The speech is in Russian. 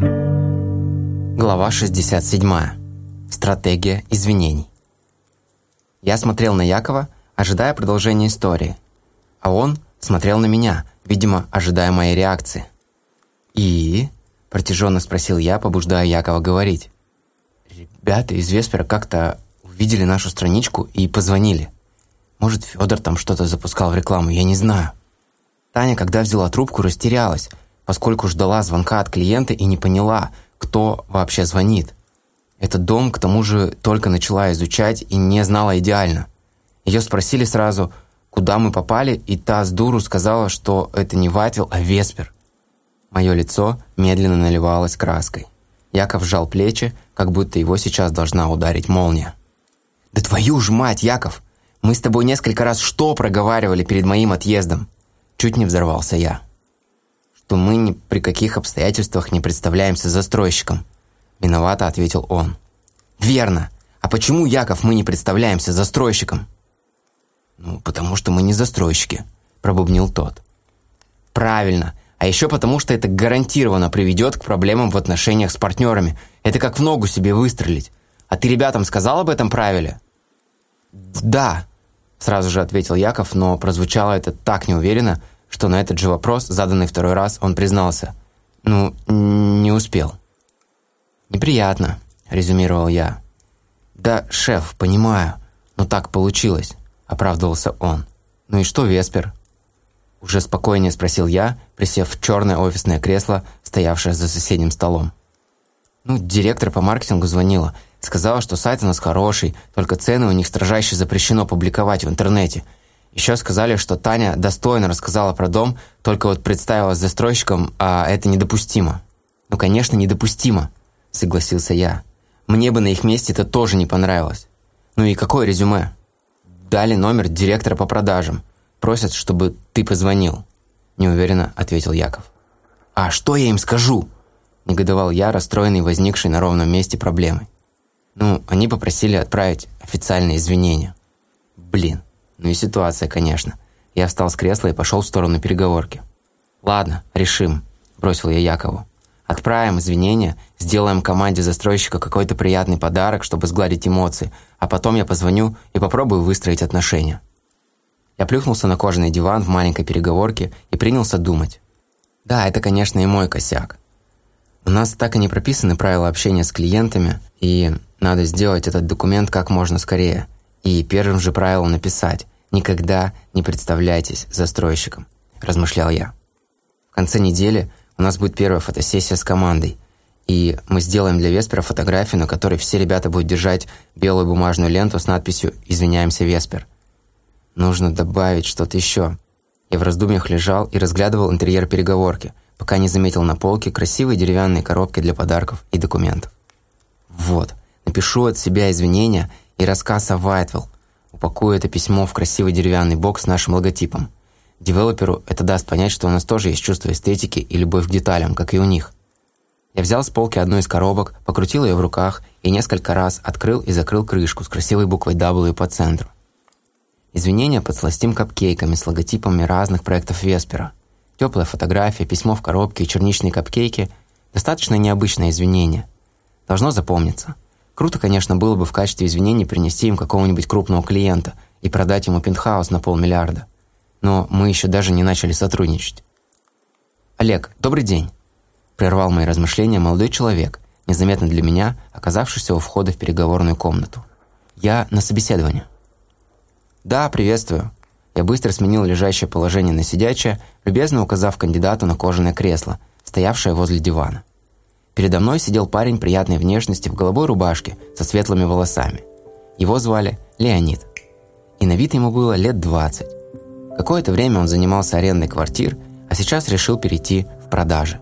Глава 67. Стратегия извинений. Я смотрел на Якова, ожидая продолжения истории, а он смотрел на меня, видимо, ожидая моей реакции. «И?» – протяженно спросил я, побуждая Якова говорить. «Ребята из Веспера как-то увидели нашу страничку и позвонили. Может, Федор там что-то запускал в рекламу, я не знаю». Таня, когда взяла трубку, растерялась, поскольку ждала звонка от клиента и не поняла, кто вообще звонит. Этот дом, к тому же, только начала изучать и не знала идеально. Ее спросили сразу, куда мы попали, и та с дуру сказала, что это не Ватвилл, а Веспер. Мое лицо медленно наливалось краской. Яков сжал плечи, как будто его сейчас должна ударить молния. «Да твою ж мать, Яков! Мы с тобой несколько раз что проговаривали перед моим отъездом?» Чуть не взорвался я. «Что мы ни при каких обстоятельствах не представляемся застройщиком», виновато ответил он. «Верно. А почему, Яков, мы не представляемся застройщиком?» «Ну, потому что мы не застройщики», пробубнил тот. «Правильно. А еще потому, что это гарантированно приведет к проблемам в отношениях с партнерами. Это как в ногу себе выстрелить. А ты ребятам сказал об этом правиле? «Да», – сразу же ответил Яков, но прозвучало это так неуверенно, что на этот же вопрос, заданный второй раз, он признался. «Ну, не успел». «Неприятно», – резюмировал я. «Да, шеф, понимаю, но так получилось», – оправдывался он. «Ну и что, Веспер?» Уже спокойнее спросил я, присев в черное офисное кресло, стоявшее за соседним столом. Ну, директор по маркетингу звонила. Сказала, что сайт у нас хороший, только цены у них строжайше запрещено публиковать в интернете. Еще сказали, что Таня достойно рассказала про дом, только вот представилась застройщиком, а это недопустимо. Ну, конечно, недопустимо, согласился я. Мне бы на их месте это тоже не понравилось. Ну и какое резюме? Дали номер директора по продажам. Просят, чтобы ты позвонил», – неуверенно ответил Яков. «А что я им скажу?» – негодовал я, расстроенный возникшей на ровном месте проблемой. «Ну, они попросили отправить официальные извинения». «Блин, ну и ситуация, конечно». Я встал с кресла и пошел в сторону переговорки. «Ладно, решим», – бросил я Якову. «Отправим извинения, сделаем команде застройщика какой-то приятный подарок, чтобы сгладить эмоции, а потом я позвоню и попробую выстроить отношения». Я плюхнулся на кожаный диван в маленькой переговорке и принялся думать. Да, это, конечно, и мой косяк. У нас так и не прописаны правила общения с клиентами, и надо сделать этот документ как можно скорее. И первым же правилом написать «Никогда не представляйтесь застройщиком», – размышлял я. В конце недели у нас будет первая фотосессия с командой, и мы сделаем для Веспера фотографию, на которой все ребята будут держать белую бумажную ленту с надписью «Извиняемся, Веспер». Нужно добавить что-то еще. Я в раздумьях лежал и разглядывал интерьер переговорки, пока не заметил на полке красивые деревянные коробки для подарков и документов. Вот, напишу от себя извинения и рассказ о Вайтвелл. Упакую это письмо в красивый деревянный бокс с нашим логотипом. Девелоперу это даст понять, что у нас тоже есть чувство эстетики и любовь к деталям, как и у них. Я взял с полки одну из коробок, покрутил ее в руках и несколько раз открыл и закрыл крышку с красивой буквой W по центру. Извинения подсластим капкейками с логотипами разных проектов Веспера. Теплая фотография, письмо в коробке и черничные капкейки – достаточно необычное извинение. Должно запомниться. Круто, конечно, было бы в качестве извинений принести им какого-нибудь крупного клиента и продать ему пентхаус на полмиллиарда. Но мы еще даже не начали сотрудничать. «Олег, добрый день!» Прервал мои размышления молодой человек, незаметно для меня, оказавшийся у входа в переговорную комнату. «Я на собеседовании». «Да, приветствую». Я быстро сменил лежащее положение на сидячее, любезно указав кандидату на кожаное кресло, стоявшее возле дивана. Передо мной сидел парень приятной внешности в голубой рубашке со светлыми волосами. Его звали Леонид. И на вид ему было лет 20. Какое-то время он занимался арендой квартир, а сейчас решил перейти в продажи.